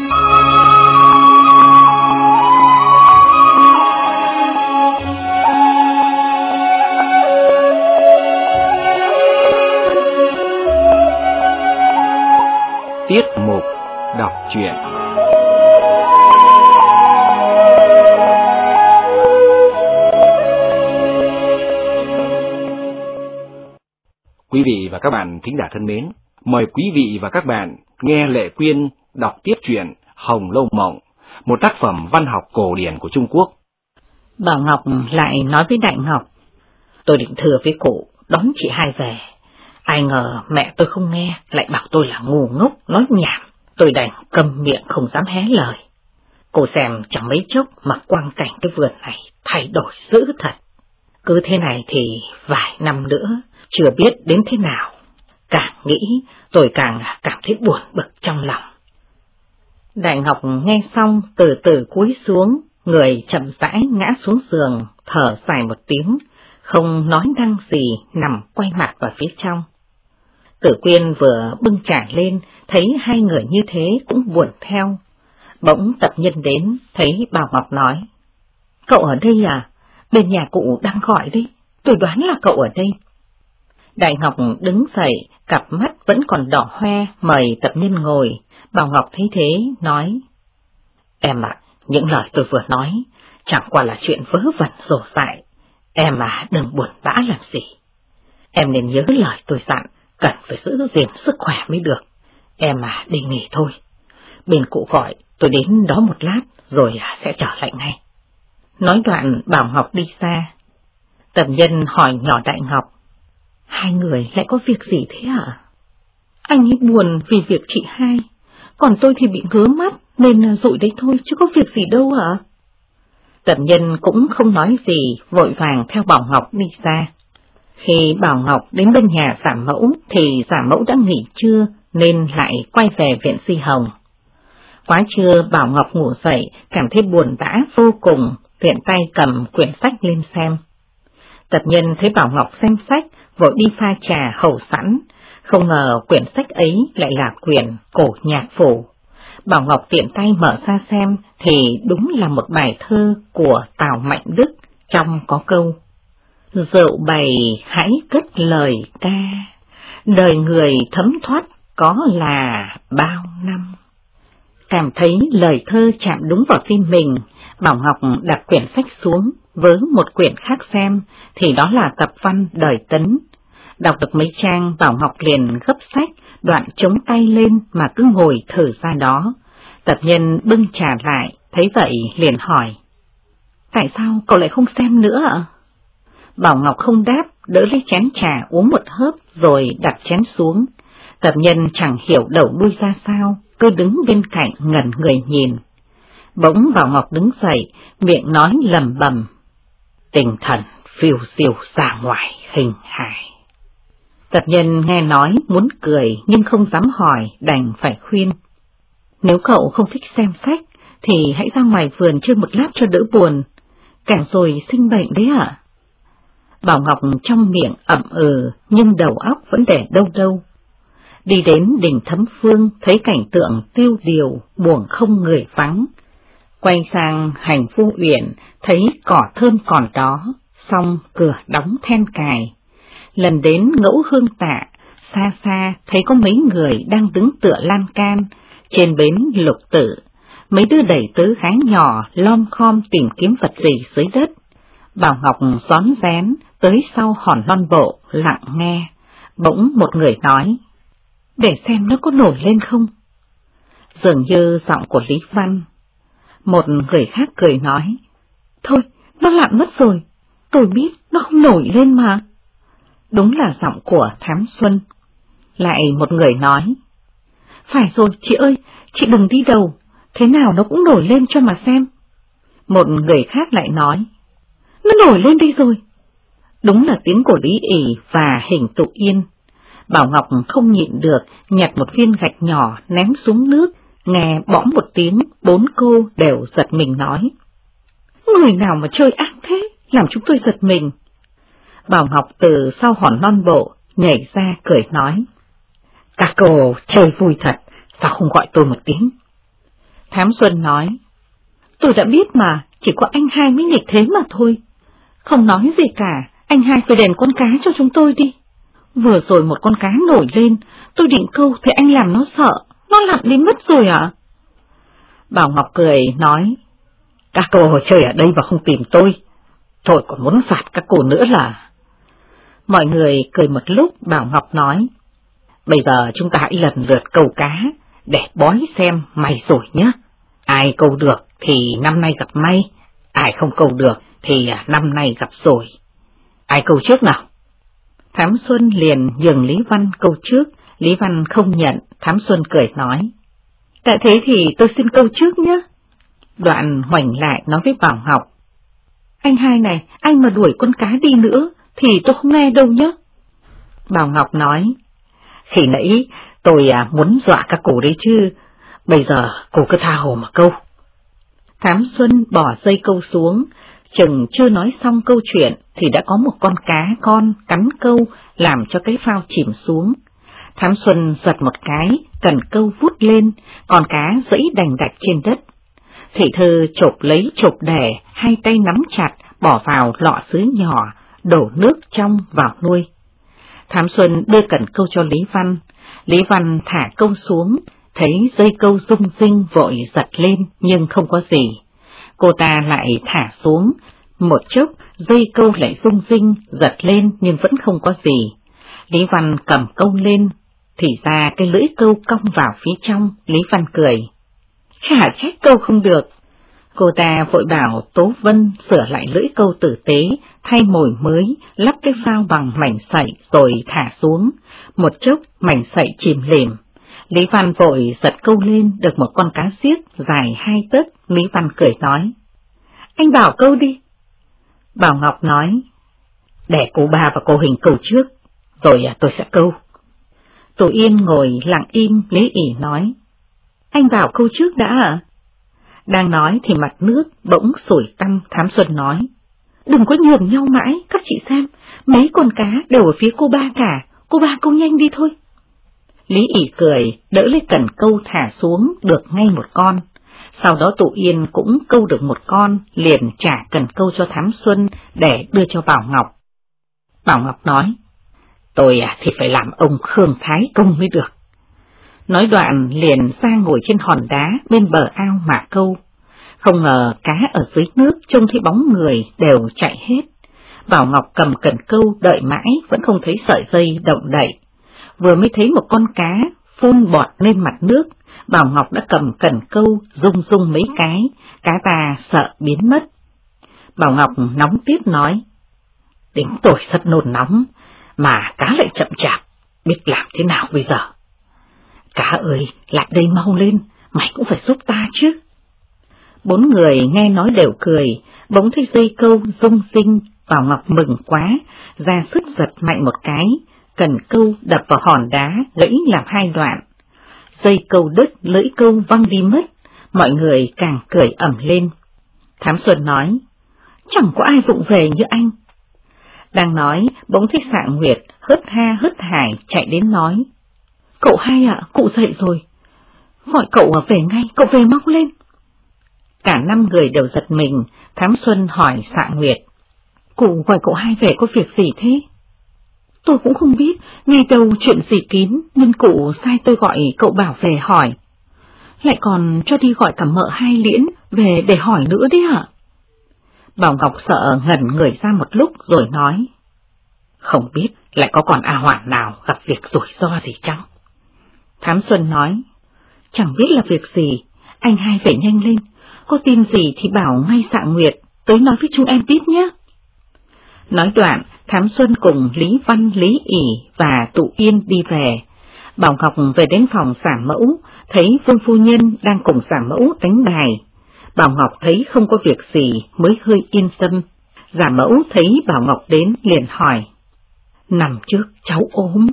Tiết mục đọc truyện. Quý vị và các bạn kính giả thân mến, mời quý vị và các bạn nghe Lệ Quyên đọc tiếp truyện Hồng Lâu Mộng, một tác phẩm văn học cổ điển của Trung Quốc. Bảo Ngọc lại nói với Đại Ngọc, tôi định thừa với cụ đón chị hai về. Ai ngờ mẹ tôi không nghe, lại bảo tôi là ngu ngốc, nói nhảm. Tôi đành cầm miệng không dám hé lời. Cô xem chẳng mấy chốc mà quang cảnh cái vườn này thay đổi dữ thật. Cứ thế này thì vài năm nữa, chưa biết đến thế nào. Càng nghĩ, tôi càng cảm thấy buồn bực trong lòng. Đại Ngọc nghe xong từ từ cúi xuống, người chậm rãi ngã xuống giường, thở dài một tiếng, không nói năng gì, nằm quay mặt vào phía trong. Tử Quyên vừa bưng trà lên, thấy hai người như thế cũng buồn theo. Bỗng tập nhân đến, thấy Bảo Ngọc nói. Cậu ở đây à? Bên nhà cụ đang gọi đi, tôi đoán là cậu ở đây. Đại Ngọc đứng dậy, cặp mắt vẫn còn đỏ hoe, mời tập nhân ngồi. Bảo Ngọc thấy thế, nói. Em ạ, những lời tôi vừa nói, chẳng qua là chuyện vớ vẩn rổ dại. Em à, đừng buồn bã làm gì. Em nên nhớ lời tôi dặn, cần phải giữ gìn sức khỏe mới được. Em à, đi nghỉ thôi. Bên cụ gọi, tôi đến đó một lát, rồi à, sẽ trở lại ngay. Nói đoạn Bảo Ngọc đi xa. Tập nhân hỏi nhỏ Đại Ngọc. Hai người lại có việc gì thế hả? Anh ấy buồn vì việc chị hai, còn tôi thì bị ngứa mắt nên à, rụi đấy thôi chứ có việc gì đâu hả? Tập nhân cũng không nói gì, vội vàng theo Bảo Ngọc đi ra. Khi Bảo Ngọc đến bên nhà giả mẫu thì giả mẫu đã nghỉ trưa nên lại quay về viện si hồng. Quá trưa Bảo Ngọc ngủ dậy, cảm thấy buồn bã vô cùng, tiện tay cầm quyển sách lên xem. Tập nhân thấy Bảo Ngọc xem sách, vội đi pha trà hầu sẵn, không ngờ quyển sách ấy lại là quyển cổ nhạc phủ. Bảo Ngọc tiện tay mở ra xem thì đúng là một bài thơ của Tào Mạnh Đức, trong có câu Rượu bày hãy cất lời ca, đời người thấm thoát có là bao năm. Cảm thấy lời thơ chạm đúng vào tim mình, Bảo Ngọc đặt quyển sách xuống, với một quyển khác xem, thì đó là tập văn đời tấn. Đọc được mấy trang, Bảo Ngọc liền gấp sách, đoạn chống tay lên mà cứ ngồi thở ra đó. Tập nhân bưng trà lại, thấy vậy liền hỏi. Tại sao cậu lại không xem nữa ạ? Bảo Ngọc không đáp, đỡ lấy chén trà uống một hớp rồi đặt chén xuống. Tập nhân chẳng hiểu đầu đuôi ra sao, cứ đứng bên cạnh ngẩn người nhìn. Bỗng Bảo Ngọc đứng dậy, miệng nói lầm bầm. Tinh thần phiêu diêu ra ngoài hình hài. Tập nhân nghe nói muốn cười nhưng không dám hỏi, đành phải khuyên. Nếu cậu không thích xem sách, thì hãy ra ngoài vườn chơi một lát cho đỡ buồn. Cả rồi sinh bệnh đấy ạ. Bảo Ngọc trong miệng ậm ừ, nhưng đầu óc vẫn để đâu đâu. Đi đến đỉnh thấm phương, thấy cảnh tượng tiêu điều, buồn không người vắng. Quay sang hành phu uyển, thấy cỏ thơm còn đó, xong cửa đóng then cài. Lần đến ngẫu hương tạ, xa xa thấy có mấy người đang đứng tựa lan can, trên bến lục tử. Mấy đứa đẩy tứ khá nhỏ lom khom tìm kiếm vật gì dưới đất. Bảo Ngọc xón rén, tới sau hòn non bộ, lặng nghe. Bỗng một người nói, để xem nó có nổi lên không. Dường như giọng của Lý Văn. Một người khác cười nói, thôi, nó lặn mất rồi, tôi biết nó không nổi lên mà. Đúng là giọng của Thám Xuân. Lại một người nói, phải rồi chị ơi, chị đừng đi đầu, thế nào nó cũng nổi lên cho mà xem. Một người khác lại nói, nó nổi lên đi rồi. Đúng là tiếng của Lý ỉ và hình tụ yên. Bảo Ngọc không nhịn được, nhặt một viên gạch nhỏ ném xuống nước, nghe bõm một tiếng, bốn cô đều giật mình nói. Người nào mà chơi ác thế, làm chúng tôi giật mình. Bảo Ngọc từ sau hòn non bộ, nhảy ra cười nói. Các cô chơi vui thật, sao không gọi tôi một tiếng? Thám Xuân nói. Tôi đã biết mà, chỉ có anh hai mới nghịch thế mà thôi. Không nói gì cả, anh hai phải đèn con cá cho chúng tôi đi. Vừa rồi một con cá nổi lên, tôi định câu thì anh làm nó sợ, nó lặn đi mất rồi ạ. À? Bảo Ngọc cười nói, các cô chơi ở đây và không tìm tôi, tôi còn muốn phạt các cô nữa là... Mọi người cười một lúc, Bảo Ngọc nói, bây giờ chúng ta hãy lần lượt câu cá, để bói xem may rồi nhé. Ai câu được thì năm nay gặp may, ai không câu được thì à, năm nay gặp rồi. Ai câu trước nào? Thám Xuân liền nhường Lý Văn câu trước, Lý Văn không nhận, Thám Xuân cười nói. Tại thế thì tôi xin câu trước nhé. Đoạn hoành lại nói với Bảo Ngọc. Anh hai này, anh mà đuổi con cá đi nữa, thì tôi không nghe đâu nhé. Bảo Ngọc nói, khi nãy tôi à, muốn dọa các cổ đấy chứ, bây giờ cụ cứ tha hồ mà câu. Thám Xuân bỏ dây câu xuống, chừng chưa nói xong câu chuyện thì đã có một con cá con cắn câu làm cho cái phao chìm xuống. Thám Xuân giật một cái, cần câu vút lên, con cá dẫy đành đạch trên đất. Thị thơ chộp lấy chộp đẻ, hai tay nắm chặt, bỏ vào lọ sứ nhỏ, đổ nước trong vào nuôi. Thám Xuân đưa cần câu cho Lý Văn, Lý Văn thả câu xuống, thấy dây câu rung rinh vội giật lên nhưng không có gì. Cô ta lại thả xuống, một chốc dây câu lại rung rinh, giật lên nhưng vẫn không có gì. Lý Văn cầm câu lên, thì ra cái lưỡi câu cong vào phía trong, Lý Văn cười. Chả trách câu không được. Cô ta vội bảo Tố Vân sửa lại lưỡi câu tử tế, thay mồi mới, lắp cái phao bằng mảnh sậy rồi thả xuống. Một chốc mảnh sậy chìm lềm. Lý Văn vội giật câu lên được một con cá xiếc dài hai tấc, Lý Văn cười nói. Anh bảo câu đi. Bảo Ngọc nói, để cô ba và cô hình câu trước, rồi à, tôi sẽ câu. Tổ Yên ngồi lặng im, Lý ỉ nói, anh bảo câu trước đã à? Đang nói thì mặt nước bỗng sủi tăng Thám Xuân nói, đừng có nhường nhau mãi, các chị xem, mấy con cá đều ở phía cô ba cả, cô ba câu nhanh đi thôi. Lý ỉ cười, đỡ lấy cần câu thả xuống được ngay một con. Sau đó tụ yên cũng câu được một con, liền trả cần câu cho Thám Xuân để đưa cho Bảo Ngọc. Bảo Ngọc nói, tôi à thì phải làm ông Khương Thái Công mới được. Nói đoạn liền ra ngồi trên hòn đá bên bờ ao mà câu. Không ngờ cá ở dưới nước trông thấy bóng người đều chạy hết. Bảo Ngọc cầm cần câu đợi mãi vẫn không thấy sợi dây động đậy. Vừa mới thấy một con cá phun bọt lên mặt nước, Bảo Ngọc đã cầm cần câu rung rung mấy cái, cá ta sợ biến mất. Bảo Ngọc nóng tiếp nói, tính tôi thật nôn nóng, mà cá lại chậm chạp, biết làm thế nào bây giờ? Cá ơi, lại đây mau lên, mày cũng phải giúp ta chứ. Bốn người nghe nói đều cười, bỗng thấy dây câu rung rinh, Bảo Ngọc mừng quá, ra sức giật mạnh một cái, cần câu đập vào hòn đá, gãy làm hai đoạn. Dây câu đứt, lưỡi câu văng đi mất, mọi người càng cười ẩm lên. Thám Xuân nói, chẳng có ai vụng về như anh. Đang nói, bỗng thích sạng Nguyệt, hớt ha hớt hải chạy đến nói. Cậu hai ạ, cụ dậy rồi. Gọi cậu về ngay, cậu về móc lên. Cả năm người đều giật mình, Thám Xuân hỏi sạng Nguyệt. Cụ gọi cậu hai về có việc gì thế? Tôi cũng không biết, nghe đâu chuyện gì kín, nên cụ sai tôi gọi cậu bảo về hỏi. Lại còn cho đi gọi cả mợ hai liễn về để hỏi nữa đấy hả? Bảo Ngọc sợ ngẩn người ra một lúc rồi nói. Không biết lại có còn A Hoạn nào gặp việc rủi ro gì chăng? Thám Xuân nói, chẳng biết là việc gì, anh hai phải nhanh lên, có tin gì thì bảo ngay xạ nguyệt, tới nói với chúng em biết nhé. Nói đoạn, Thám Xuân cùng Lý Văn, Lý ỉ và Tụ Yên đi về. Bảo Ngọc về đến phòng giả mẫu, thấy Vương Phu Nhân đang cùng giả mẫu đánh bài. Bảo Ngọc thấy không có việc gì mới hơi yên tâm. Giả mẫu thấy Bảo Ngọc đến liền hỏi. Nằm trước cháu ốm,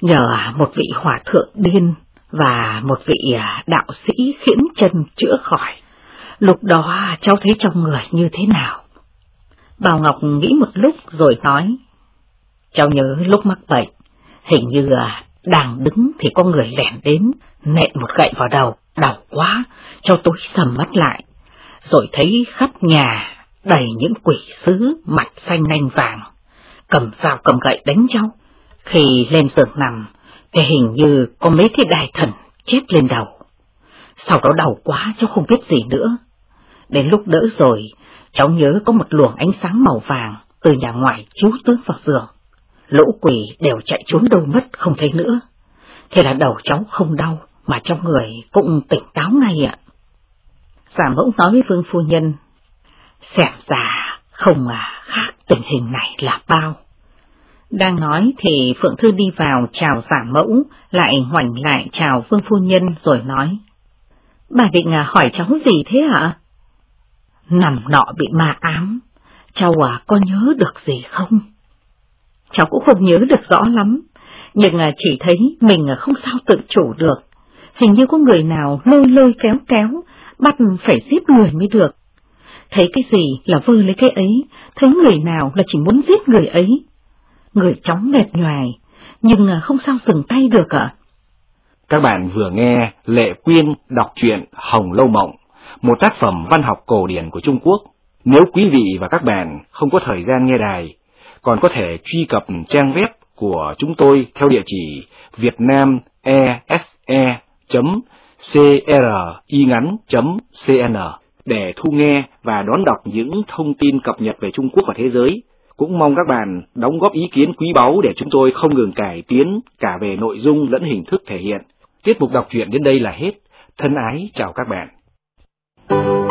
nhờ một vị hòa thượng điên và một vị à, đạo sĩ khiển chân chữa khỏi. Lúc đó cháu thấy trong người như thế nào? Bảo Ngọc nghĩ một lúc rồi nói, cháu nhớ lúc mắc bệnh, hình như à, đang đứng thì có người lẻn đến, nện một gậy vào đầu, đau quá, cháu tối sầm mắt lại, rồi thấy khắp nhà đầy những quỷ sứ mặt xanh nanh vàng, cầm dao cầm gậy đánh cháu. Khi lên giường nằm, thì hình như có mấy cái đài thần chép lên đầu. Sau đó đau quá cháu không biết gì nữa. Đến lúc đỡ rồi, cháu nhớ có một luồng ánh sáng màu vàng từ nhà ngoài chiếu tướng vào giường. Lũ quỷ đều chạy trốn đâu mất không thấy nữa. Thế là đầu cháu không đau, mà trong người cũng tỉnh táo ngay ạ. Giả mẫu nói với Vương Phu Nhân, xem ra không à khác tình hình này là bao. Đang nói thì Phượng Thư đi vào chào giả mẫu, lại ngoảnh lại chào Vương Phu Nhân rồi nói. Bà định à, hỏi cháu gì thế hả? Nằm nọ bị ma ám, cháu à có nhớ được gì không? Cháu cũng không nhớ được rõ lắm, nhưng à, chỉ thấy mình à, không sao tự chủ được. Hình như có người nào lôi lôi kéo kéo, bắt phải giết người mới được. Thấy cái gì là vơ lấy cái ấy, thấy người nào là chỉ muốn giết người ấy. Người chóng mệt nhoài, nhưng à, không sao dừng tay được ạ. Các bạn vừa nghe Lệ Quyên đọc truyện Hồng Lâu Mộng, một tác phẩm văn học cổ điển của Trung Quốc. Nếu quý vị và các bạn không có thời gian nghe đài, còn có thể truy cập trang web của chúng tôi theo địa chỉ vietnamese.cringắn.cn để thu nghe và đón đọc những thông tin cập nhật về Trung Quốc và thế giới. Cũng mong các bạn đóng góp ý kiến quý báu để chúng tôi không ngừng cải tiến cả về nội dung lẫn hình thức thể hiện. Tiết mục đọc truyện đến đây là hết. Thân ái chào các bạn. Thank you.